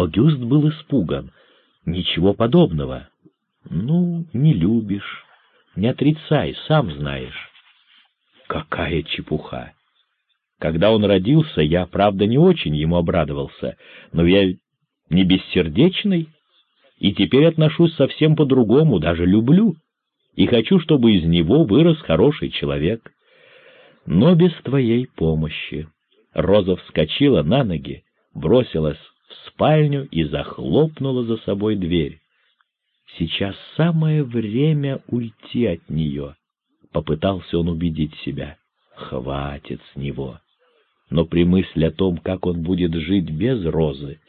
Огюст был испуган. Ничего подобного. Ну, не любишь. Не отрицай, сам знаешь. Какая чепуха! Когда он родился, я, правда, не очень ему обрадовался, но я не бессердечный, и теперь отношусь совсем по-другому, даже люблю, и хочу, чтобы из него вырос хороший человек. Но без твоей помощи. Роза вскочила на ноги, бросилась в спальню и захлопнула за собой дверь. Сейчас самое время уйти от нее. Попытался он убедить себя. Хватит с него. Но при мысли о том, как он будет жить без Розы,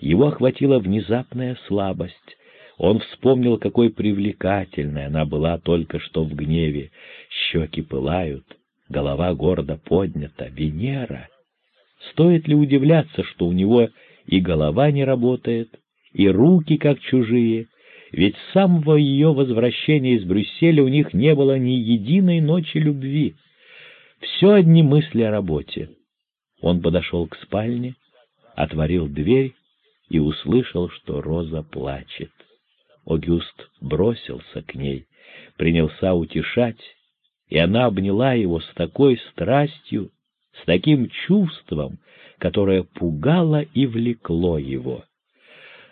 его охватила внезапная слабость. Он вспомнил, какой привлекательной она была только что в гневе. Щеки пылают, голова гордо поднята. Венера! Стоит ли удивляться, что у него и голова не работает, и руки как чужие, ведь с самого ее возвращения из Брюсселя у них не было ни единой ночи любви. Все одни мысли о работе. Он подошел к спальне, отворил дверь и услышал, что Роза плачет. Огюст бросился к ней, принялся утешать, и она обняла его с такой страстью, с таким чувством, которое пугало и влекло его.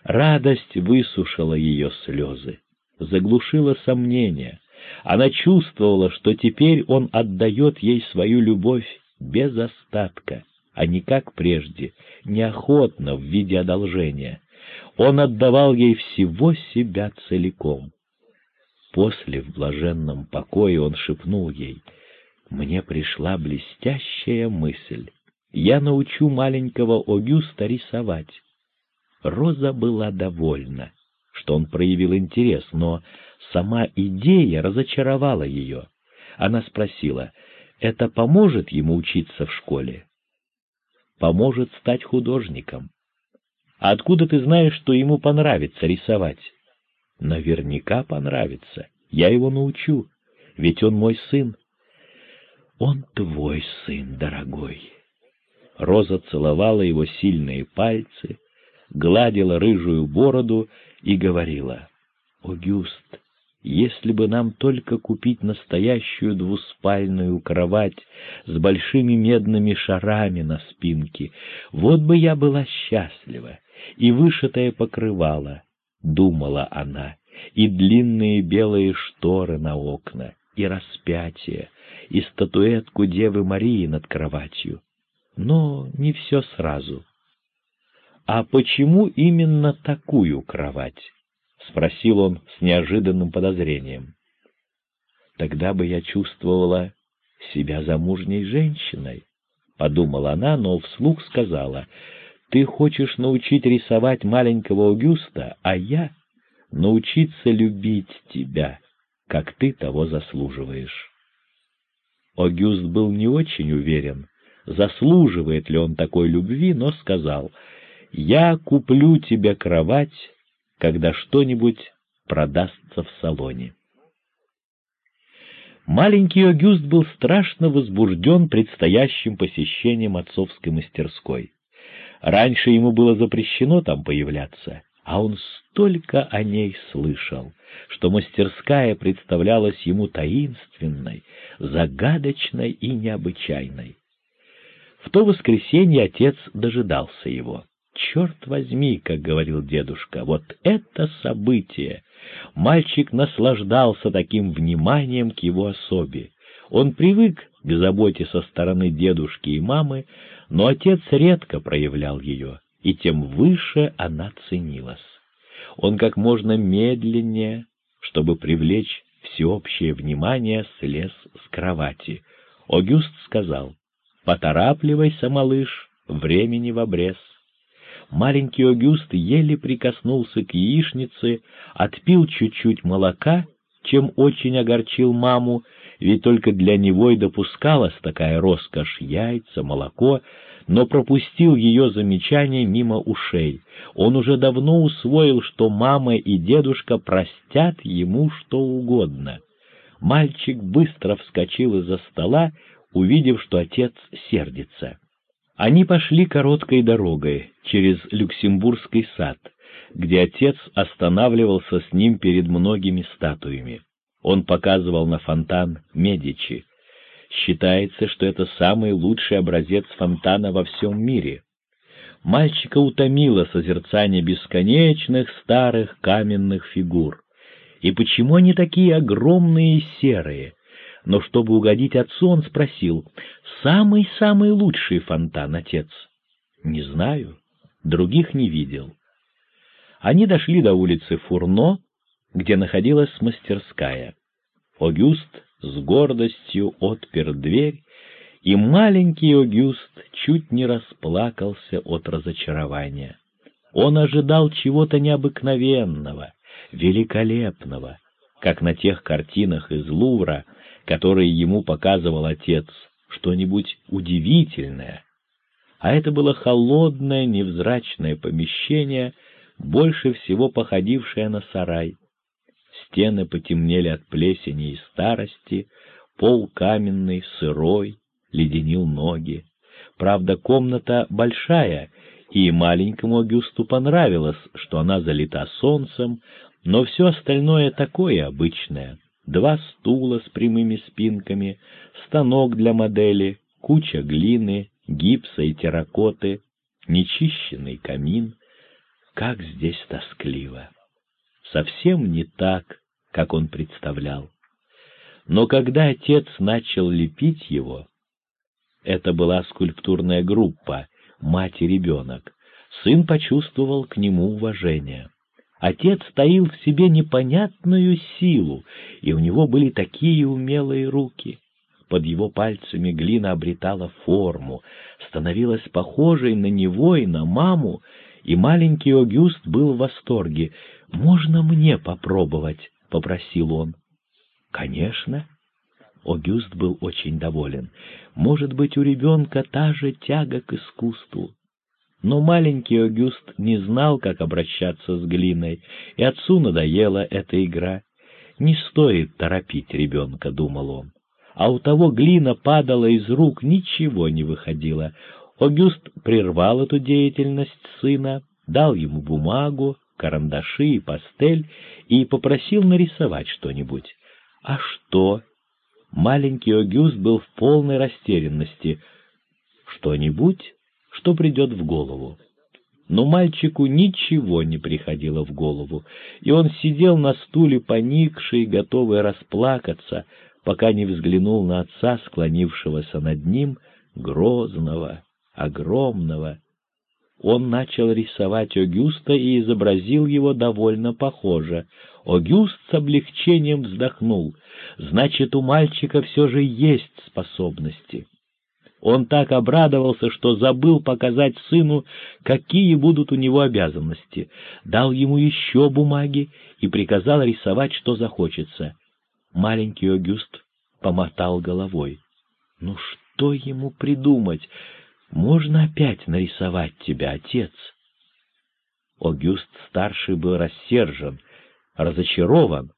Радость высушила ее слезы, заглушила сомнения. Она чувствовала, что теперь он отдает ей свою любовь без остатка, а не как прежде, неохотно в виде одолжения. Он отдавал ей всего себя целиком. После в блаженном покое он шепнул ей, «Мне пришла блестящая мысль. Я научу маленького Огюста рисовать. Роза была довольна, что он проявил интерес, но сама идея разочаровала ее. Она спросила, это поможет ему учиться в школе? Поможет стать художником. А откуда ты знаешь, что ему понравится рисовать? Наверняка понравится. Я его научу, ведь он мой сын. Он твой сын, дорогой. Роза целовала его сильные пальцы, гладила рыжую бороду и говорила, «Огюст, если бы нам только купить настоящую двуспальную кровать с большими медными шарами на спинке, вот бы я была счастлива, и вышитое покрывало, — думала она, — и длинные белые шторы на окна, и распятие, и статуэтку Девы Марии над кроватью. Но не все сразу — «А почему именно такую кровать?» — спросил он с неожиданным подозрением. «Тогда бы я чувствовала себя замужней женщиной», — подумала она, но вслух сказала, «Ты хочешь научить рисовать маленького Аугуста, а я — научиться любить тебя, как ты того заслуживаешь». Огюст был не очень уверен, заслуживает ли он такой любви, но сказал — я куплю тебе кровать, когда что-нибудь продастся в салоне. Маленький Огюст был страшно возбужден предстоящим посещением отцовской мастерской. Раньше ему было запрещено там появляться, а он столько о ней слышал, что мастерская представлялась ему таинственной, загадочной и необычайной. В то воскресенье отец дожидался его. Черт возьми, как говорил дедушка, вот это событие! Мальчик наслаждался таким вниманием к его особе. Он привык к заботе со стороны дедушки и мамы, но отец редко проявлял ее, и тем выше она ценилась. Он как можно медленнее, чтобы привлечь всеобщее внимание, слез с кровати. Огюст сказал, «Поторапливайся, малыш, времени в обрез». Маленький Огюст еле прикоснулся к яичнице, отпил чуть-чуть молока, чем очень огорчил маму, ведь только для него и допускалась такая роскошь — яйца, молоко, но пропустил ее замечание мимо ушей. Он уже давно усвоил, что мама и дедушка простят ему что угодно. Мальчик быстро вскочил из-за стола, увидев, что отец сердится. Они пошли короткой дорогой через Люксембургский сад, где отец останавливался с ним перед многими статуями. Он показывал на фонтан Медичи. Считается, что это самый лучший образец фонтана во всем мире. Мальчика утомило созерцание бесконечных старых каменных фигур. И почему они такие огромные и серые? Но чтобы угодить отцу, он спросил, «Самый-самый лучший фонтан, отец?» «Не знаю, других не видел». Они дошли до улицы Фурно, где находилась мастерская. Огюст с гордостью отпер дверь, и маленький Огюст чуть не расплакался от разочарования. Он ожидал чего-то необыкновенного, великолепного, как на тех картинах из Лувра, которые ему показывал отец, что-нибудь удивительное. А это было холодное, невзрачное помещение, больше всего походившее на сарай. Стены потемнели от плесени и старости, пол каменный, сырой, леденил ноги. Правда, комната большая, и маленькому Агюсту понравилось, что она залита солнцем, но все остальное такое обычное. Два стула с прямыми спинками, станок для модели, куча глины, гипса и терракоты, нечищенный камин. Как здесь тоскливо! Совсем не так, как он представлял. Но когда отец начал лепить его, это была скульптурная группа, мать и ребенок, сын почувствовал к нему уважение. Отец таил в себе непонятную силу, и у него были такие умелые руки. Под его пальцами глина обретала форму, становилась похожей на него и на маму, и маленький Огюст был в восторге. «Можно мне попробовать?» — попросил он. «Конечно». Огюст был очень доволен. «Может быть, у ребенка та же тяга к искусству». Но маленький Огюст не знал, как обращаться с глиной, и отцу надоела эта игра. «Не стоит торопить ребенка», — думал он. А у того глина падала из рук, ничего не выходило. Огюст прервал эту деятельность сына, дал ему бумагу, карандаши и пастель и попросил нарисовать что-нибудь. А что? Маленький Огюст был в полной растерянности. Что-нибудь? Что придет в голову. Но мальчику ничего не приходило в голову, и он сидел на стуле поникший, готовый расплакаться, пока не взглянул на отца, склонившегося над ним, грозного, огромного. Он начал рисовать Огюста и изобразил его довольно похоже. Огюст с облегчением вздохнул. Значит, у мальчика все же есть способности. Он так обрадовался, что забыл показать сыну, какие будут у него обязанности, дал ему еще бумаги и приказал рисовать, что захочется. Маленький Огюст помотал головой. «Ну что ему придумать? Можно опять нарисовать тебя, отец?» Огюст-старший был рассержен, разочарован.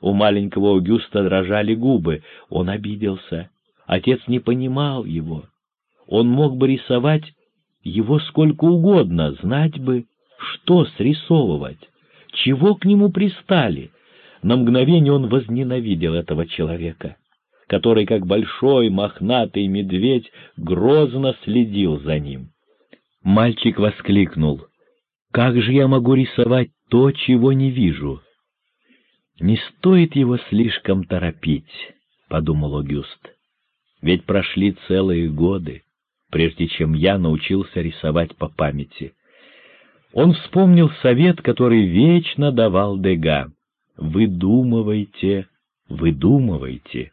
У маленького Огюста дрожали губы, он обиделся. Отец не понимал его. Он мог бы рисовать его сколько угодно, знать бы, что срисовывать, чего к нему пристали. На мгновение он возненавидел этого человека, который, как большой мохнатый медведь, грозно следил за ним. Мальчик воскликнул. «Как же я могу рисовать то, чего не вижу?» «Не стоит его слишком торопить», — подумал Огюст. Ведь прошли целые годы, прежде чем я научился рисовать по памяти. Он вспомнил совет, который вечно давал Дега. «Выдумывайте, выдумывайте».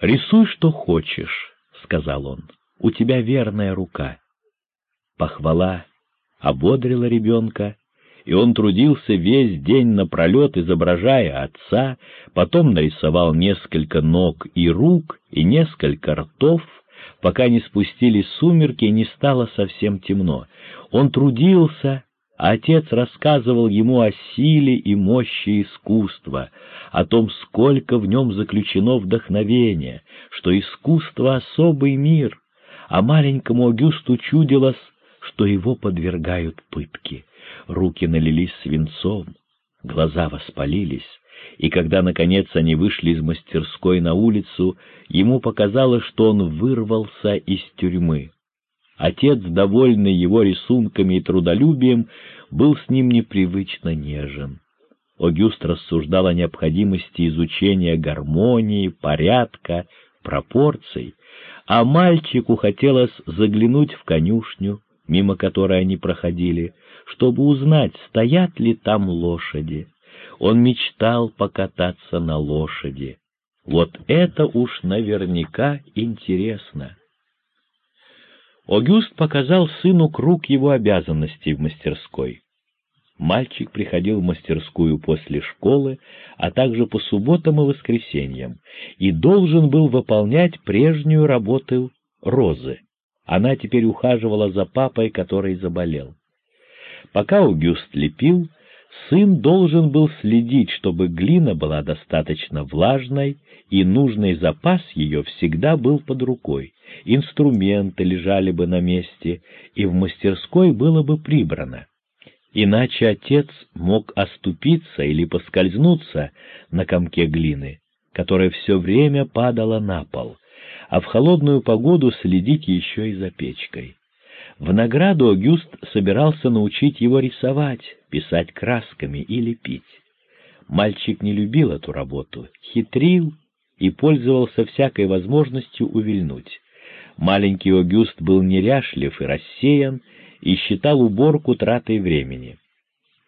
«Рисуй, что хочешь», — сказал он, — «у тебя верная рука». Похвала ободрила ребенка, и он трудился весь день напролет, изображая отца, потом нарисовал несколько ног и рук и несколько ртов, пока не спустились сумерки и не стало совсем темно. Он трудился, а отец рассказывал ему о силе и мощи искусства, о том, сколько в нем заключено вдохновения, что искусство — особый мир, а маленькому Огюсту чудилось, что его подвергают пытке. Руки налились свинцом, глаза воспалились, и когда, наконец, они вышли из мастерской на улицу, ему показалось, что он вырвался из тюрьмы. Отец, довольный его рисунками и трудолюбием, был с ним непривычно нежен. Огюст рассуждал о необходимости изучения гармонии, порядка, пропорций, а мальчику хотелось заглянуть в конюшню, мимо которой они проходили, чтобы узнать, стоят ли там лошади. Он мечтал покататься на лошади. Вот это уж наверняка интересно. Огюст показал сыну круг его обязанностей в мастерской. Мальчик приходил в мастерскую после школы, а также по субботам и воскресеньям, и должен был выполнять прежнюю работу Розы. Она теперь ухаживала за папой, который заболел. Пока Аугюст лепил, сын должен был следить, чтобы глина была достаточно влажной, и нужный запас ее всегда был под рукой, инструменты лежали бы на месте, и в мастерской было бы прибрано. Иначе отец мог оступиться или поскользнуться на комке глины, которая все время падала на пол, а в холодную погоду следить еще и за печкой. В награду Агюст собирался научить его рисовать, писать красками и лепить. Мальчик не любил эту работу, хитрил и пользовался всякой возможностью увильнуть. Маленький Огюст был неряшлив и рассеян, и считал уборку тратой времени.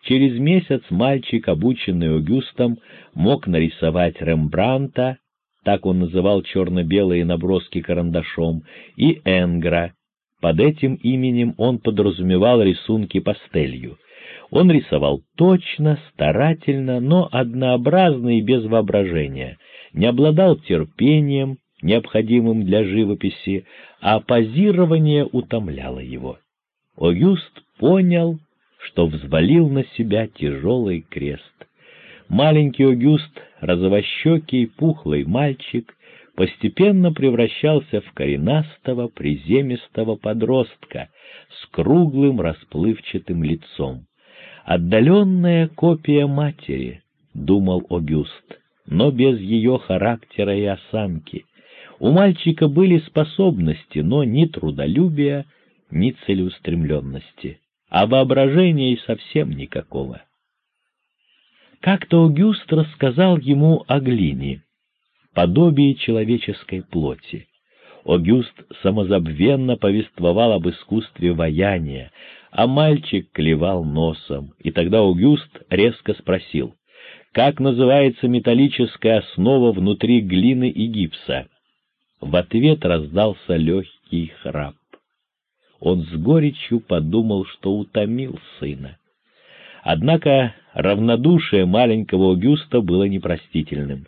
Через месяц мальчик, обученный Огюстом, мог нарисовать Рембранта, так он называл черно-белые наброски карандашом, и Энгра. Под этим именем он подразумевал рисунки пастелью. Он рисовал точно, старательно, но однообразно и без воображения, не обладал терпением, необходимым для живописи, а позирование утомляло его. Огюст понял, что взвалил на себя тяжелый крест. Маленький Огюст, розовощекий, пухлый мальчик, постепенно превращался в коренастого, приземистого подростка с круглым расплывчатым лицом. Отдаленная копия матери, — думал Огюст, но без ее характера и осанки. У мальчика были способности, но ни трудолюбия, ни целеустремленности, а воображения и совсем никакого. Как-то Огюст рассказал ему о глине, подобии человеческой плоти. Огюст самозабвенно повествовал об искусстве ваяния, а мальчик клевал носом, и тогда Огюст резко спросил, как называется металлическая основа внутри глины и гипса. В ответ раздался легкий храп он с горечью подумал, что утомил сына. Однако равнодушие маленького Огюста было непростительным.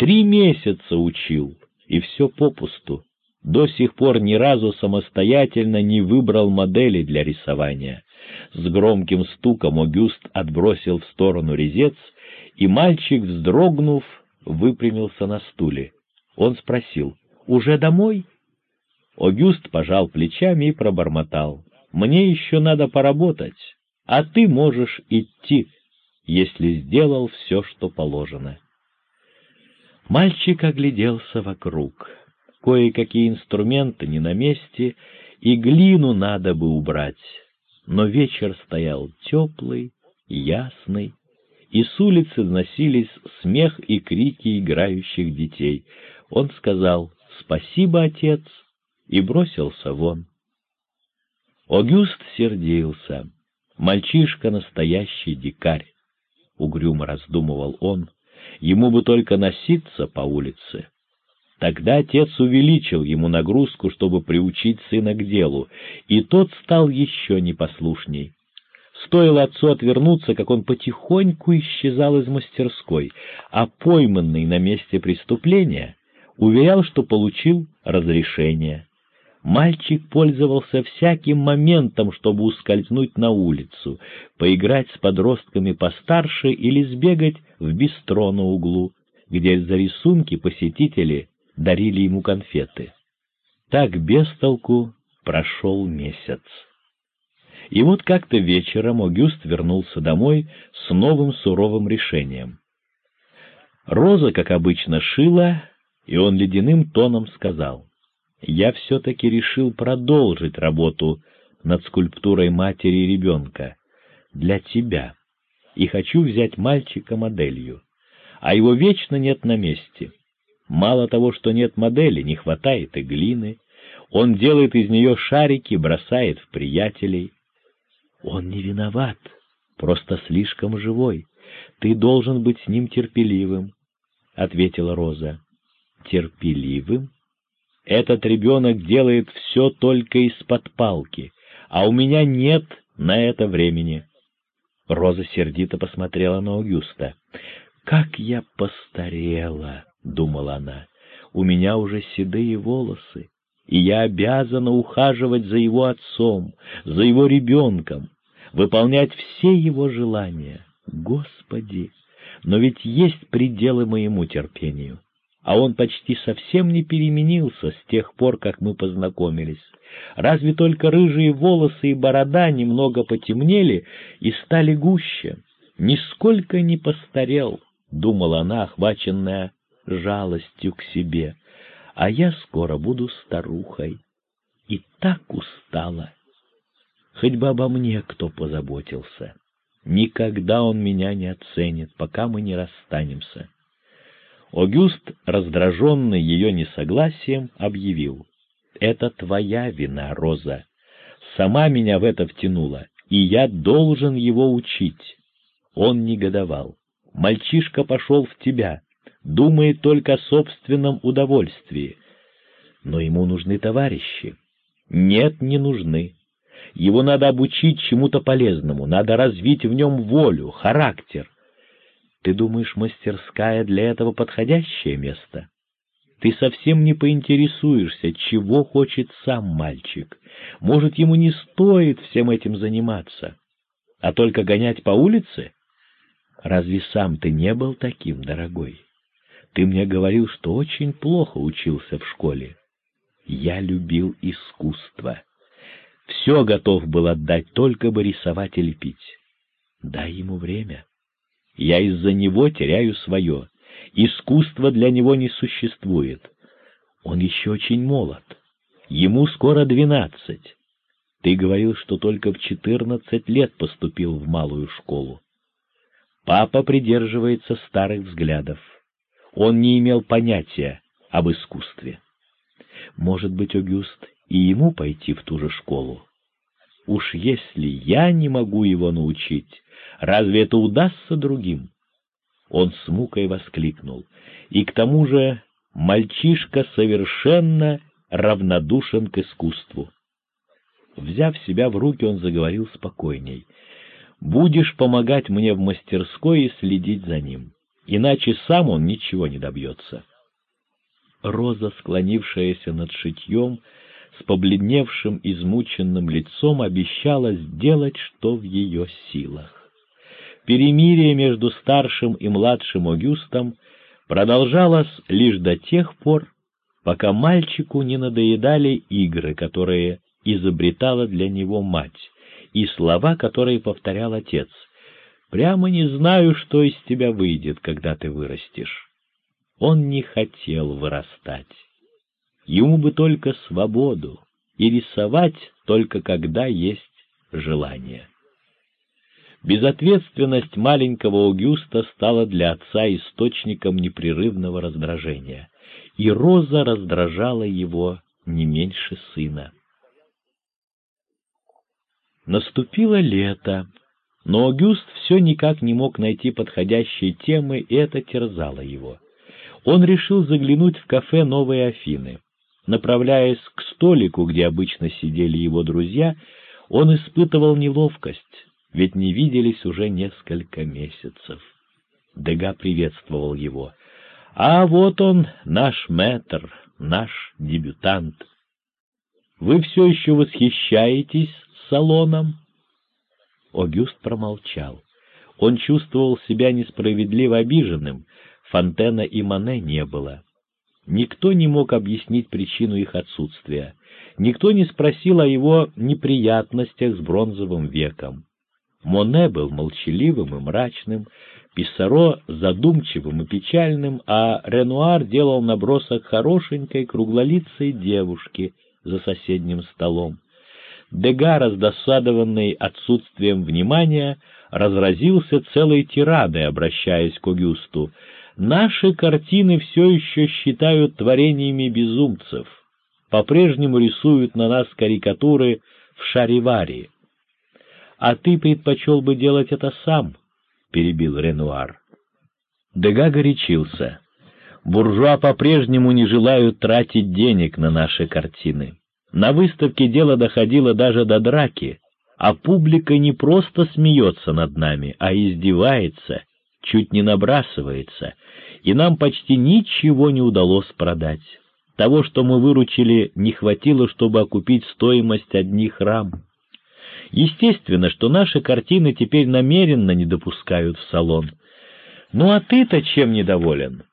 Три месяца учил, и все попусту. До сих пор ни разу самостоятельно не выбрал модели для рисования. С громким стуком Огюст отбросил в сторону резец, и мальчик, вздрогнув, выпрямился на стуле. Он спросил, «Уже домой?» Огюст пожал плечами и пробормотал. «Мне еще надо поработать, а ты можешь идти, если сделал все, что положено». Мальчик огляделся вокруг. Кое-какие инструменты не на месте, и глину надо бы убрать. Но вечер стоял теплый, ясный, и с улицы доносились смех и крики играющих детей. Он сказал «Спасибо, отец», и бросился вон. Огюст сердился. Мальчишка — настоящий дикарь. Угрюмо раздумывал он. Ему бы только носиться по улице. Тогда отец увеличил ему нагрузку, чтобы приучить сына к делу, и тот стал еще непослушней. Стоило отцу отвернуться, как он потихоньку исчезал из мастерской, а пойманный на месте преступления уверял, что получил разрешение. Мальчик пользовался всяким моментом, чтобы ускользнуть на улицу, поиграть с подростками постарше или сбегать в бистро на углу, где за рисунки посетители дарили ему конфеты. Так без толку прошел месяц. И вот как-то вечером Огюст вернулся домой с новым суровым решением. Роза, как обычно, шила, и он ледяным тоном сказал, «Я все-таки решил продолжить работу над скульптурой матери и ребенка для тебя, и хочу взять мальчика моделью, а его вечно нет на месте. Мало того, что нет модели, не хватает и глины, он делает из нее шарики, бросает в приятелей. Он не виноват, просто слишком живой. Ты должен быть с ним терпеливым, — ответила Роза. Терпеливым? Этот ребенок делает все только из-под палки, а у меня нет на это времени. Роза сердито посмотрела на Аугюста. «Как я постарела!» — думала она. «У меня уже седые волосы, и я обязана ухаживать за его отцом, за его ребенком, выполнять все его желания. Господи! Но ведь есть пределы моему терпению, а он почти совсем не переменился с тех пор, как мы познакомились. Разве только рыжие волосы и борода немного потемнели и стали гуще. Нисколько не постарел, — думала она, охваченная жалостью к себе а я скоро буду старухой. И так устала. Хоть бы обо мне кто позаботился. Никогда он меня не оценит, пока мы не расстанемся. Огюст, раздраженный ее несогласием, объявил. «Это твоя вина, Роза. Сама меня в это втянула, и я должен его учить». Он негодовал. «Мальчишка пошел в тебя, думает только о собственном удовольствии. Но ему нужны товарищи. Нет, не нужны. Его надо обучить чему-то полезному, надо развить в нем волю, характер. Ты думаешь, мастерская для этого подходящее место? Ты совсем не поинтересуешься, чего хочет сам мальчик. Может, ему не стоит всем этим заниматься, а только гонять по улице? Разве сам ты не был таким, дорогой? Ты мне говорил, что очень плохо учился в школе. Я любил искусство. Все готов был отдать, только бы рисовать и лепить. Дай ему время. Я из-за него теряю свое. Искусство для него не существует. Он еще очень молод. Ему скоро двенадцать. Ты говорил, что только в четырнадцать лет поступил в малую школу. Папа придерживается старых взглядов он не имел понятия об искусстве. Может быть, Огюст и ему пойти в ту же школу? Уж если я не могу его научить, разве это удастся другим? Он с мукой воскликнул. И к тому же мальчишка совершенно равнодушен к искусству. Взяв себя в руки, он заговорил спокойней. «Будешь помогать мне в мастерской и следить за ним иначе сам он ничего не добьется. Роза, склонившаяся над шитьем, с побледневшим, измученным лицом, обещала сделать, что в ее силах. Перемирие между старшим и младшим Огюстом продолжалось лишь до тех пор, пока мальчику не надоедали игры, которые изобретала для него мать, и слова, которые повторял отец — Прямо не знаю, что из тебя выйдет, когда ты вырастешь. Он не хотел вырастать. Ему бы только свободу и рисовать только когда есть желание. Безответственность маленького Аугюста стала для отца источником непрерывного раздражения, и Роза раздражала его не меньше сына. Наступило лето, но Огюст все никак не мог найти подходящей темы, и это терзало его. Он решил заглянуть в кафе «Новые Афины». Направляясь к столику, где обычно сидели его друзья, он испытывал неловкость, ведь не виделись уже несколько месяцев. Дега приветствовал его. «А вот он, наш мэтр, наш дебютант. Вы все еще восхищаетесь салоном?» Огюст промолчал. Он чувствовал себя несправедливо обиженным, Фонтена и Мане не было. Никто не мог объяснить причину их отсутствия. Никто не спросил о его неприятностях с бронзовым веком. Моне был молчаливым и мрачным, Писсаро — задумчивым и печальным, а Ренуар делал набросок хорошенькой круглолицей девушки за соседним столом. Дега, раздосадованный отсутствием внимания, разразился целой тирадой, обращаясь к Огюсту. «Наши картины все еще считают творениями безумцев, по-прежнему рисуют на нас карикатуры в шариваре. А ты предпочел бы делать это сам?» — перебил Ренуар. Дега горячился. «Буржуа по-прежнему не желают тратить денег на наши картины. На выставке дело доходило даже до драки, а публика не просто смеется над нами, а издевается, чуть не набрасывается, и нам почти ничего не удалось продать. Того, что мы выручили, не хватило, чтобы окупить стоимость одних рам. Естественно, что наши картины теперь намеренно не допускают в салон. Ну а ты-то чем недоволен?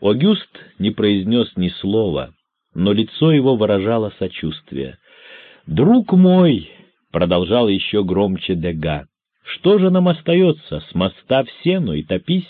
Огюст не произнес ни слова, но лицо его выражало сочувствие. «Друг мой!» — продолжал еще громче Дега. «Что же нам остается, с моста в сену и топись?»